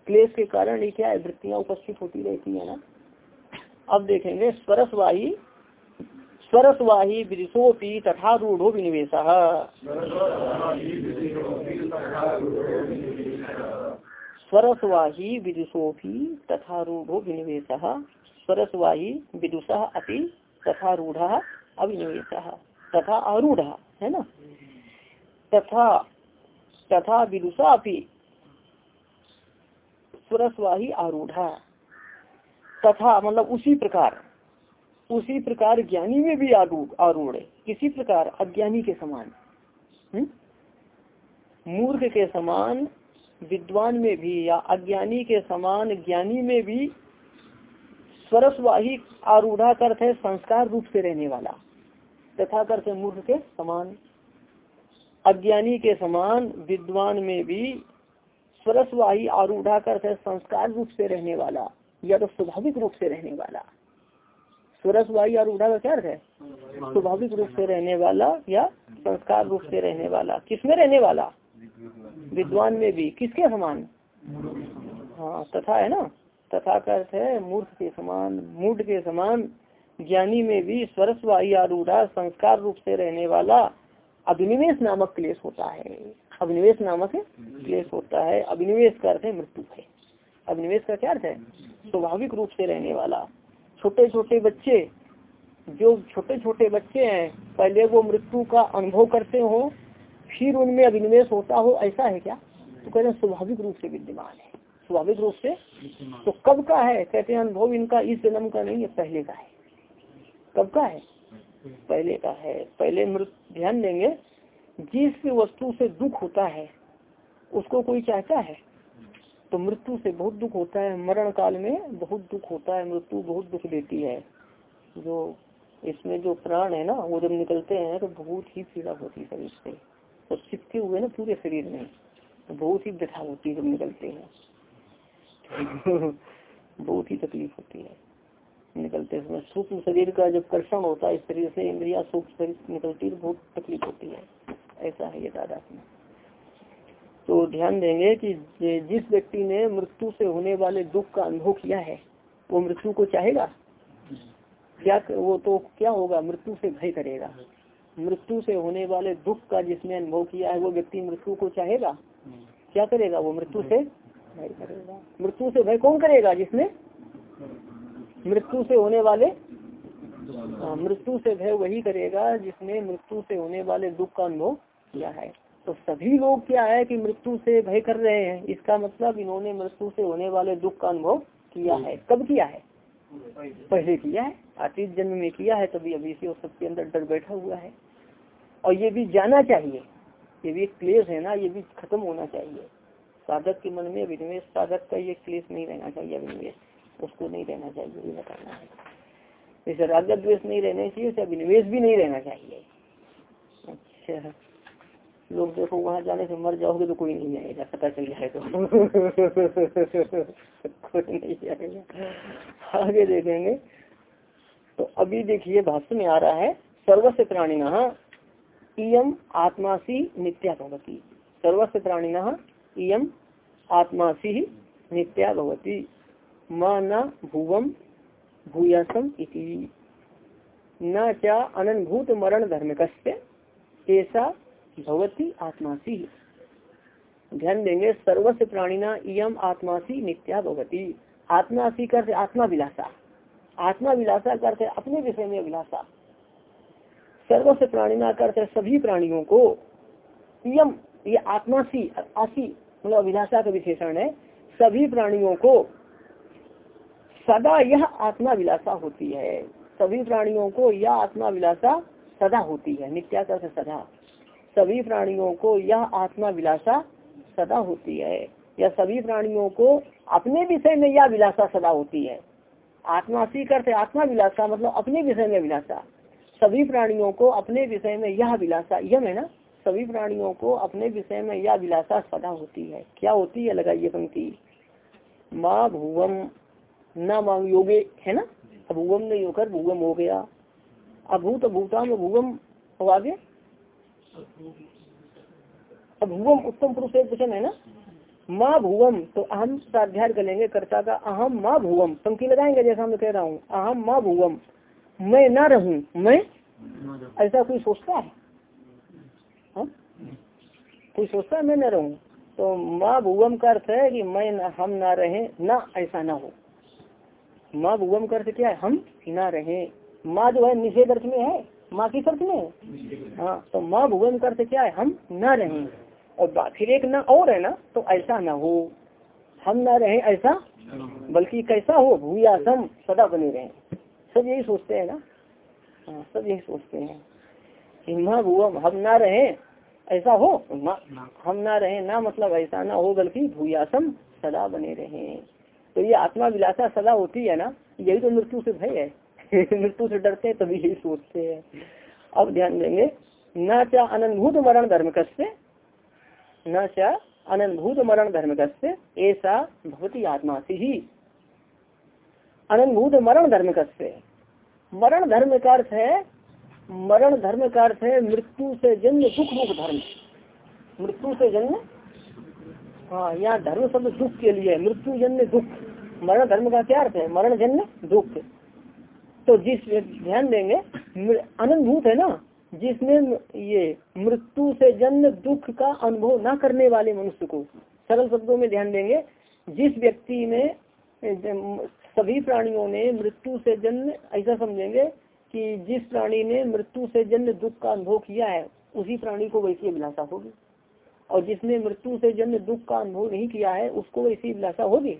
क्लेश के कारण ये क्या है? वृत्तियाँ उपस्थित होती रहती है ना। अब देखेंगे, स्वरसवाही स्वरसवाही विदिशोपी तथा रूढ़ो विनिवेश। स्वरसवाही विदुषोपी तथा रूढ़ो विनिवेश। स्वरसवाही विदुषा अपि तथा रूढ़ अभिनिवेश तथा आरूढ़, है ना? तथा तथा विदुषा अपि स्वरसवाही आरूढ़। तथा मतलब उसी प्रकार उसी प्रकार ज्ञानी में भी आरूढ़ आरूढ़ किसी प्रकार अज्ञानी के समान हम्म? मूर्ख के समान, विद्वान में भी या अज्ञानी के समान, ज्ञानी में भी स्वरसवाही आरूढ़ा करते संस्कार रूप से रहने वाला। तथा करते मूर्ख के समान। अज्ञानी के समान, विद्वान में भी स्वरसवाही आरूढ़ा करते संस्कार रूप से रहने वाला, या तो स्वाभाविक रूप से रहने वाला। स्वरसवाही आरूढ़ा का क्या अर्थ है? स्वाभाविक रूप से रहने वाला या संस्कार रूप से रहने वाला। किसमें रहने वाला? विद्वान में भी। किसके समान? हाँ तथा है ना? तथा का अर्थ है, मूर्ख के समान मूड के समान, ज्ञानी में भी स्वरस्वाही आरूढ़ा संस्कार रूप से रहने वाला अभिनिवेश नामक क्लेश होता है। अभिनिवेश नामक क्लेश होता है, अभिनिवेश का अर्थ है मृत्यु है। अभिनिवेश का क्या अर्थ है? स्वाभाविक रूप से रहने वाला। छोटे छोटे बच्चे, जो छोटे छोटे बच्चे हैं, पहले वो मृत्यु का अनुभव करते हो, फिर उनमें अभिनिवेश होता हो, ऐसा है क्या? तो कहते हैं, स्वाभाविक रूप से विद्यमान है। स्वाभाविक रूप से तो कब का है? कहते हैं अनुभव इनका इस जन्म का नहीं है पहले का है। कब का है? पहले का है। पहले मृत ध्यान देंगे। जिस वस्तु से दुख होता है, उसको कोई चाहता है? तो मृत्यु से बहुत दुख होता है। मरण काल में बहुत दुख होता है। मृत्यु बहुत दुख देती है। जो इसमें जो प्राण है ना, वो जब निकलते हैं तो बहुत ही पीड़ा होती है शरीर से। तो चिपके हुए ना पूरे शरीर में तो बहुत ही व्यथा होती है जब निकलते हैं। [laughs] बहुत ही तकलीफ़ होती है। निकलते समय सूक्ष्म शरीर का जब कर्षण होता है इस शरीर से इंद्रिया सूक्ष्म शरीर निकलती है बहुत तकलीफ़ होती है। ऐसा है ये दादा तो ध्यान देंगे कि जिस व्यक्ति ने मृत्यु से होने वाले दुख का अनुभव किया है वो मृत्यु को चाहेगा? क्या वो तो क्या होगा? मृत्यु से भय करेगा। मृत्यु से होने वाले दुख का जिसने अनुभव किया है वो व्यक्ति मृत्यु को चाहेगा? क्या करेगा? वो मृत्यु से मृत्यु से भय कौन करेगा जिसने मृत्यु से होने वाले हाँ, मृत्यु से भय वही करेगा जिसने मृत्यु से होने वाले दुख का अनुभव किया है। तो सभी लोग क्या है कि मृत्यु से भय कर रहे हैं। इसका मतलब इन्होंने मृत्यु से होने वाले दुख का अनुभव किया है। कब किया है? पहले किया है। अतीत जन्म में किया है तभी अभी इसी से सबके अंदर डर बैठा हुआ है। और ये भी जाना चाहिए। ये भी एक क्लेश है ना ये भी खत्म होना चाहिए। साधक के मन में अभिनिवेश साधक का ये क्लेश नहीं रहना चाहिए अभिनिवेश उसको नहीं रहना चाहिए, ये बताना है। जैसे राजक द्वेष नहीं रहना चाहिए वैसे अभिनिवेश भी नहीं रहना चाहिए। अच्छा। लोग देखो, वहाँ जाने से मर जाओगे तो कोई नहीं आएगा, पता चल जाए तो [laughs] कोई नहीं आएगा। आगे देखेंगे। तो अभी देखिए, भाष्य में आ रहा है सर्वस्व प्राणिना इम आत्मासी नित्या भवती। सर्वस्व प्राणिना इम आत्मासी नित्या भवती। माँ न भुवम भूयासम न क्या अनभूत मरण धर्म कस्य ऐसा भवती आत्मासी। ध्यान देंगे सर्वस्व प्राणिना इम आत्मासी नित्या भवती। आत्मासी कर आत्मा विलासा आत्मा विलासा करते अपने विषय में अभिलाषा। सर्वस्व प्राणिना करते सभी प्राणियों को। यम ये आत्मासी, आसी मतलब अभिलाषा का विशेषण है, सभी प्राणियों को सदा यह आत्मा विलासा होती है। सभी प्राणियों को यह आत्मा विलासा सदा होती है नित्या कर सदा। सभी प्राणियों को यह आत्मा विलासा सदा होती है। या सभी प्राणियों को अपने विषय में यह विलासा सदा होती है। आत्मा सी करते आत्मा विलासा मतलब अपने विषय में विलासा सभी प्राणियों को अपने विषय में यह विलासा यम है ना? सभी प्राणियों को अपने विषय में यह विलासा सदा होती है। क्या होती है? लगाइए पंक्ति। माँ भूवम न मांग योगे है ना? अभुवम नहीं होकर भूगम हो गया। अभूत भूताम भूवम हो आगे। अभुवम उत्तम पुरुष एक वचन है ना? माँ भुवम तो अहम साध्याय करेंगे कर्ता का। अहम माँ भुवम पंक्ति लगाएँगे जैसा मैं कह रहा हूँ। अहम माँ भुवम मैं ना रहूँ मैं? ऐसा कोई सोचता हा? कोई सोचता है मैं न रहूँ। तो माँ भुवम का अर्थ है कि मैं न, हम ना रहे ना ऐसा ना हो। माँ भुवम का अर्थ क्या है? हम ना रहे। माँ जो है निषेध अर्थ में है। माँ किस अर्थ में? हाँ तो माँ भुवम का अर्थ क्या है? हम ना रहे। और फिर एक ना और है ना तो ऐसा ना हो। हम ना रहे ऐसा बल्कि कैसा हो? भूयासम सदा बने रहे। सब यही सोचते हैं ना? हाँ सब यही सोचते हैं कि माँ भुवम हम ना रहे ऐसा हो हम ना रहे, ना मतलब ऐसा ना हो, बल्कि भूयासम सदा बने रहे। तो ये आत्मा विलासा सदा होती है ना, यही तो मृत्यु से भय है। [laughs] मृत्यु से डरते हैं, तभी यही सोचते हैं। अब ध्यान देंगे, न क्या अनंतभूत मरण धर्म कस्य, न क्या अनंतभूत मरण धर्म कस्य, ऐसा भगवती आत्मा से ही। अनंतभूत मरण धर्म कस्य। मरण धर्म का अर्थ है मरण धर्म का अर्थ है मृत्यु से जन्म दुख मुख धर्म। मृत्यु से जन्म हाँ यहाँ धर्म शब्द दुख के लिए मृत्यु जन्म दुख। मरण धर्म का क्या अर्थ है? मरण जन्म दुख। तो जिस ध्यान देंगे अनंतभूत है ना? जिसमें ये मृत्यु से जन्म दुख का अनुभव ना करने वाले मनुष्य को, सरल शब्दों में ध्यान देंगे, जिस व्यक्ति में सभी प्राणियों ने मृत्यु से जन्म ऐसा समझेंगे कि जिस प्राणी ने मृत्यु से जन्म दुख का अनुभव किया है उसी प्राणी को वैसी अभिलाषा होगी। और जिसने मृत्यु से जन्म दुख का अनुभव नहीं किया है उसको वैसी अभिलाषा होगी?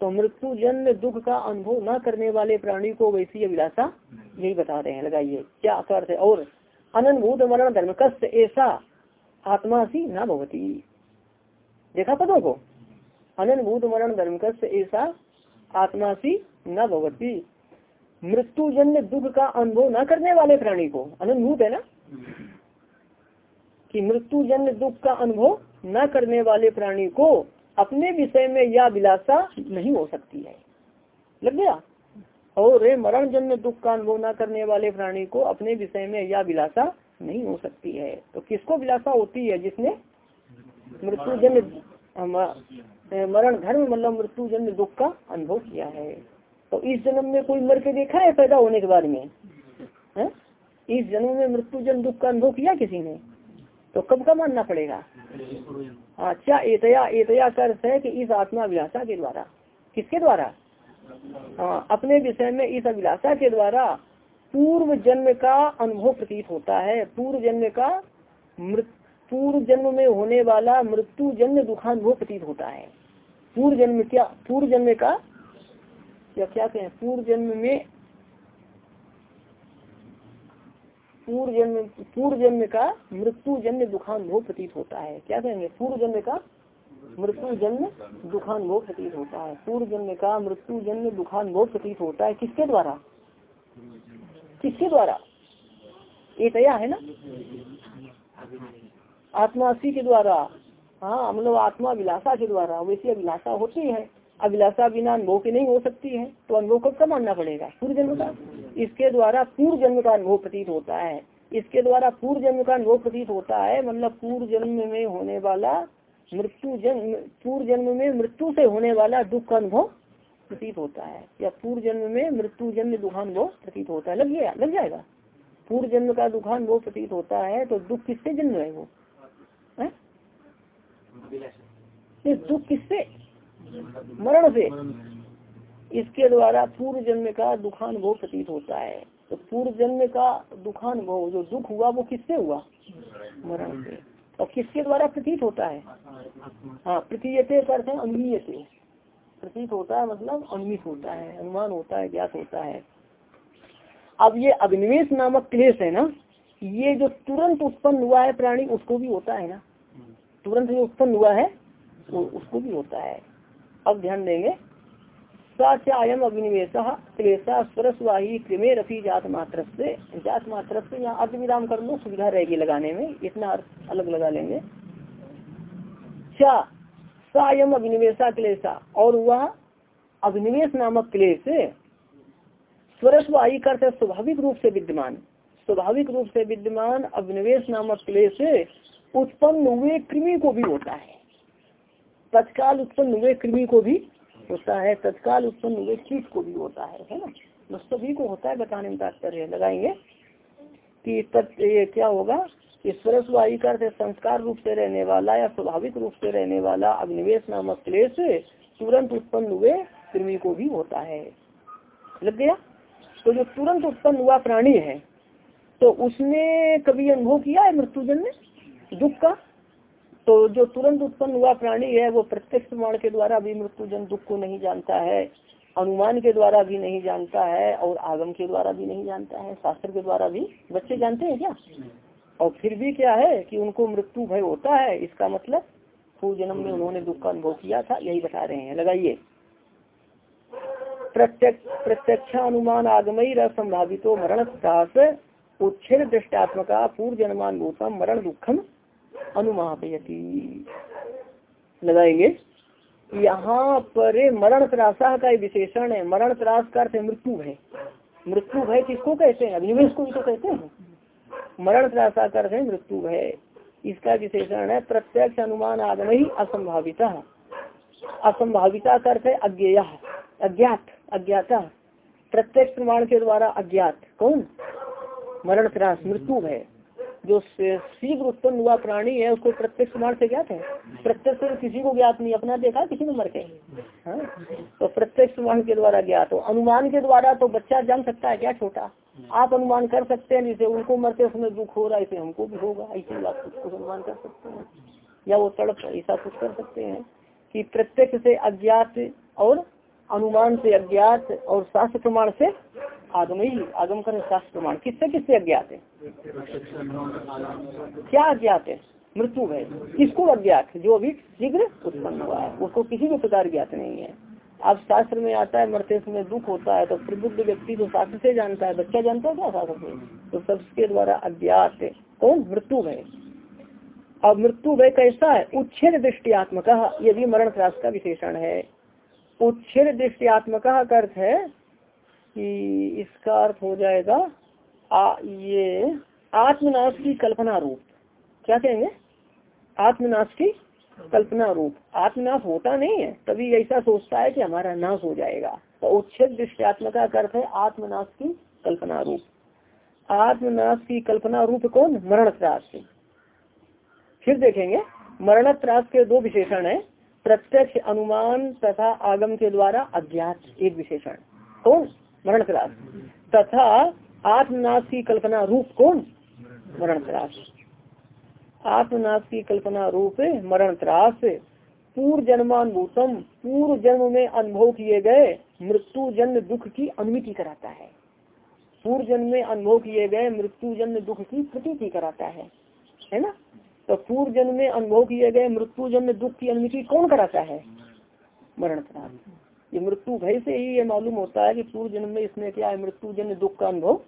तो मृत्यु जन्म दुख का अनुभव न करने वाले प्राणी को वैसी अभिलाषा यही बता रहे हैं। लगाइए क्या अर्थ है और अनंतभूत मरण धर्म कष्ट ऐसा आत्मा सी न भवती। देखा पदों को? अनंतभूत मरण धर्म कष्ट ऐसा आत्मा सी न भवती। मृत्यु जन्य दुख का अनुभव न करने वाले प्राणी को। अनंतभूत है ना? कि मृत्यु जन्य दुख का अनुभव न करने वाले प्राणी को अपने विषय में यह विलासा नहीं हो सकती है। लग गया? और मरण जन्य दुख का अनुभव न करने वाले प्राणी को अपने विषय में यह विलासा नहीं हो सकती है। तो किसको विलासा होती है जिसने मृत्यु जन्य मरण धर्म मतलब मृत्यु जन्य दुख का अनुभव किया है? तो इस जन्म में कोई मर के देखा है पैदा होने के बाद में? है? इस जन्म में मृत्यु जन्म दुख का अनुभव किया किसी ने? तो कब का मानना पड़ेगा? अच्छा एतया एतया का अर्थ है कि इस आत्मा अभिलाषा के द्वारा। किसके द्वारा? हाँ अपने विषय में इस अभिलाषा के द्वारा पूर्व जन्म का अनुभव प्रतीत होता है। पूर्व जन्म का पूर्व जन्म में होने वाला मृत्यु जन्म दुखानुभव प्रतीत होता है। पूर्व जन्म क्या, पूर्व जन्म का क्या कहें? पूर्व जन्म में, पूर्व जन्म पूर्व जन्म का मृत्यु जन्म दुखानुभव प्रतीत होता है। क्या कहेंगे? पूर्व जन्म का मृत्यु जन्म दुखानुभव प्रतीत होता है। पूर्व जन्म का मृत्यु जन्म दुखानुभव प्रतीत होता है किसके द्वारा? किसके द्वारा? तया है ना? आत्मासी के द्वारा। हाँ मतलब आत्मा विलासा के द्वारा। वैसी अभिलाषा होती है। अभिलाषा बिना अनुभव की नहीं हो सकती है तो अनुभव कब का मानना पड़ेगा? पूर्व जन्म का? इसके द्वारा पूर्व जन्म का अनुभव प्रतीत होता है। इसके द्वारा पूर्व जन्म का अनुभव प्रतीत होता है मतलब पूर्व जन्म में होने वाला मृत्यु जन्म, पूर्व जन्म में मृत्यु से होने वाला दुख का अनुभव प्रतीत होता है, या पूर्व जन्म में मृत्यु जन्म दुखानुभव प्रतीत होता है। लग गया, लग जाएगा। पूर्व जन्म का दुखानुभव प्रतीत होता है तो दुख किससे जन्म है वो? है? दुख किससे? मरण से। इसके द्वारा पूर्व जन्म का दुखानुभव प्रतीत होता है। तो पूर्व जन्म का दुखानुभव, जो दुख हुआ, वो किससे हुआ? मरण से। और किसके द्वारा प्रतीत होता है? हाँ प्रतीयते करते हैं अनुमीयते प्रतीत होता है मतलब अनुमित होता है, अनुमान होता है, ज्ञात होता है। अब ये अग्निवेश नामक क्लेश है ना, ये जो तुरंत उत्पन्न हुआ है प्राणी, उसको भी होता है ना। तुरंत जो उत्पन्न हुआ है, वो उसको भी होता है। अब ध्यान देंगे। साचायम अभिनिवेश क्लेशा सरस्वाही कृमे रफी जात मात्र से जात मात्र से यहाँ अर्थ विराम कर लो, सुविधा रहेगी लगाने में, इतना अलग लगा लेंगे। चा, सायम अभिनिवेशा क्लेशा, और वह अभिनिवेश नामक क्लेश। स्वरस्वाही करते स्वाभाविक रूप से विद्यमान। स्वाभाविक रूप से विद्यमान अभिनिवेश नामक क्लेश उत्पन्न हुए कृमि को भी होता है। तत्काल उत्पन्न हुए कृमि को भी होता है, तत्काल उत्पन्न हुए कीट को भी होता है है ना? तो सभी को होता है, बताने में तात्पर्य लगाएँगे कि तत् क्या होगा? कि स्वरस्वाही करते संस्कार रूप से रहने वाला या स्वाभाविक रूप से रहने वाला अग्निवेश नामक क्लेश तुरंत उत्पन्न हुए कृमि को भी होता है। लग गया? तो जो तुरंत उत्पन्न हुआ प्राणी है तो उसने कभी अनुभव किया है मृत्युजन ने दुख का? तो जो तुरंत उत्पन्न हुआ प्राणी है वो प्रत्यक्ष प्रमाण के द्वारा भी मृत्युजन दुख को नहीं जानता है अनुमान के द्वारा भी नहीं जानता है और आगम के द्वारा भी नहीं जानता है शास्त्र के द्वारा भी। बच्चे जानते हैं क्या? और फिर भी क्या है कि उनको मृत्यु भय होता है इसका मतलब पूर्व जन्म में उन्होंने दुख का अनुभव किया था यही बता रहे हैं। लगाइए। प्रत्यक्ष प्रत्यक्ष अनुमान आगमई संभावितो मरण उच्छेद दृष्टात्मका पूर्व जन्मानुभूतम मरण दुखम अनुमापयती लगाएँगे। यहाँ पर मरण त्रासा का विशेषण है। मरण त्रास का अर्थ मृत्यु है मृत्यु भय किसको कहते हैं? अभिनिवेश को तो कहते हैं। मरण त्रासा का अर्थ है मृत्यु भय। इसका विशेषण है प्रत्यक्ष अनुमान आगम ही असंभाविता। असंभाविता का अर्थ है अज्ञेय। अज्ञात। अज्ञाता। प्रत्यक्ष प्रमाण के द्वारा अज्ञात। कौन? मरण त्रास, मृत्यु भय। जो शीघ्र उत्पन्न हुआ प्राणी है, उसको प्रत्यक्ष प्रमाण से ज्ञात है? प्रत्यक्ष किसी को ज्ञात नहीं अपना देखा, किसी ने मर के? हाँ? तो प्रत्यक्ष प्रमाण के द्वारा ज्ञात हो। अनुमान के द्वारा तो बच्चा जान सकता है, क्या छोटा? आप अनुमान कर सकते हैं, जैसे उनको मरते समय दुख हो रहा है ऐसे हमको भी होगा। ऐसी बात कुछ अनुमान कर सकते हैं। या वो तड़प, ऐसा कुछ कर सकते हैं कि प्रत्यक्ष से अज्ञात और अनुमान से अज्ञात और शास्त्र प्रमाण से आगम ही आगम कर शास्त्र प्रमाण। किससे किससे अज्ञात है? क्या अज्ञात है? मृत्यु है। किसको अज्ञात? जो अभी शीघ्र उत्पन्न हुआ है। उसको किसी भी प्रकार ज्ञात नहीं है। अब शास्त्र में आता है, मरते समय दुख होता है तो प्रबुद्ध व्यक्ति तो शास्त्र से जानता है। बच्चा जानता है क्या शास्त्र से? तो सबके द्वारा अज्ञात कौन? मृत्यु है। अब मृत्यु भय कैसा है? उच्छेद दृष्टियात्मक यदि मरण त्रास का विशेषण है उच्छेद दृष्टियात्मक का अर्थ है कि इसका अर्थ हो जाएगा आ, ये आत्मनाश की कल्पना रूप। क्या कहेंगे? आत्मनाश की कल्पना रूप। आत्मनाश होता नहीं है तभी ऐसा सोचता है कि हमारा नाश हो जाएगा। तो उच्छेद दृष्टियात्मक का अर्थ है आत्मनाश की कल्पना रूप। आत्मनाश की कल्पना रूप कौन? मरण त्रास फिर देखेंगे मरण त्रास के दो विशेषण है। प्रत्यक्ष अनुमान तथा आगम के द्वारा अज्ञात, एक विशेषण। कौन? मरण त्रास तथा आत्मनाश की कल्पना रूप कौन? मरण त्रास आत्मनाश की कल्पना रूप मरण त्रास पूर्व जन्मानुभूतम, पूर्व जन्म में अनुभव किए गए मृत्यु, जन्म, दुख की अनुमिति कराता है। पूर्व जन्म में अनुभव किए गए मृत्यु, जन्म, दुख की प्रतीति कराता है। है ना? तो पूर्व जन्म में अनुभव किए गए मृत्यु जन्म दुख की अनुमिति कौन कराता है? मरण त्रास ये मृत्यु भय से ही ये मालूम होता है कि पूर्व जन्म में इसमें क्या है मृत्यु जन्म दुख का अनुभव।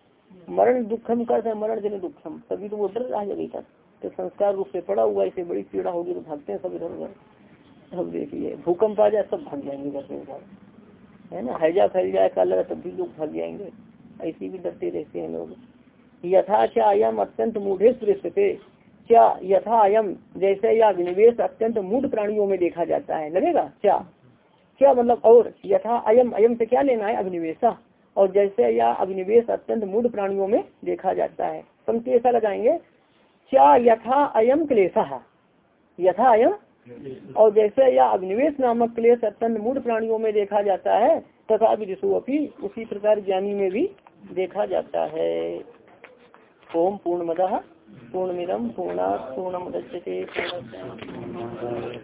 मरण दुखम कर मरण जन दुखम। तभी तो वो डर रहा है तो संस्कार रूप से पड़ा हुआ इसे बड़ी पीड़ा होगी तो भागते हैं सब इधर उधर। अब देखिए, भूकंप आ जाए, सब भाग जाएँगे घर में है ना? हैजा फैल जाए का लगा तब भी लोग भाग जाएँगे। ऐसे भी डरते रहते हैं लोग। यथा क्या अयम अत्यंत मूढ़े सुरेश क्या यथा अयम? जैसे यह विनिवेश अत्यंत मूड प्राणियों में देखा जाता है। लगेगा? क्या? क्या मतलब और? यथा अयम अयम से क्या लेना है? अभिनिवेशा और जैसे यह अभिनिवेश अत्यंत मूड प्राणियों में देखा जाता है। पंक्ति ऐसा लगाएँगे? क्या यथा अयम क्लेशा? यथा अयम? और जैसे यह अभिनिवेश नामक क्लेश अत्यंत मूड प्राणियों में देखा जाता है, तथा विदिशु अपनी उसी प्रकार ज्ञानी में भी देखा जाता है। ओम पूर्ण मद। पूर्णमिदम पूर्णा पूर्णमुदच्यते पूर्ण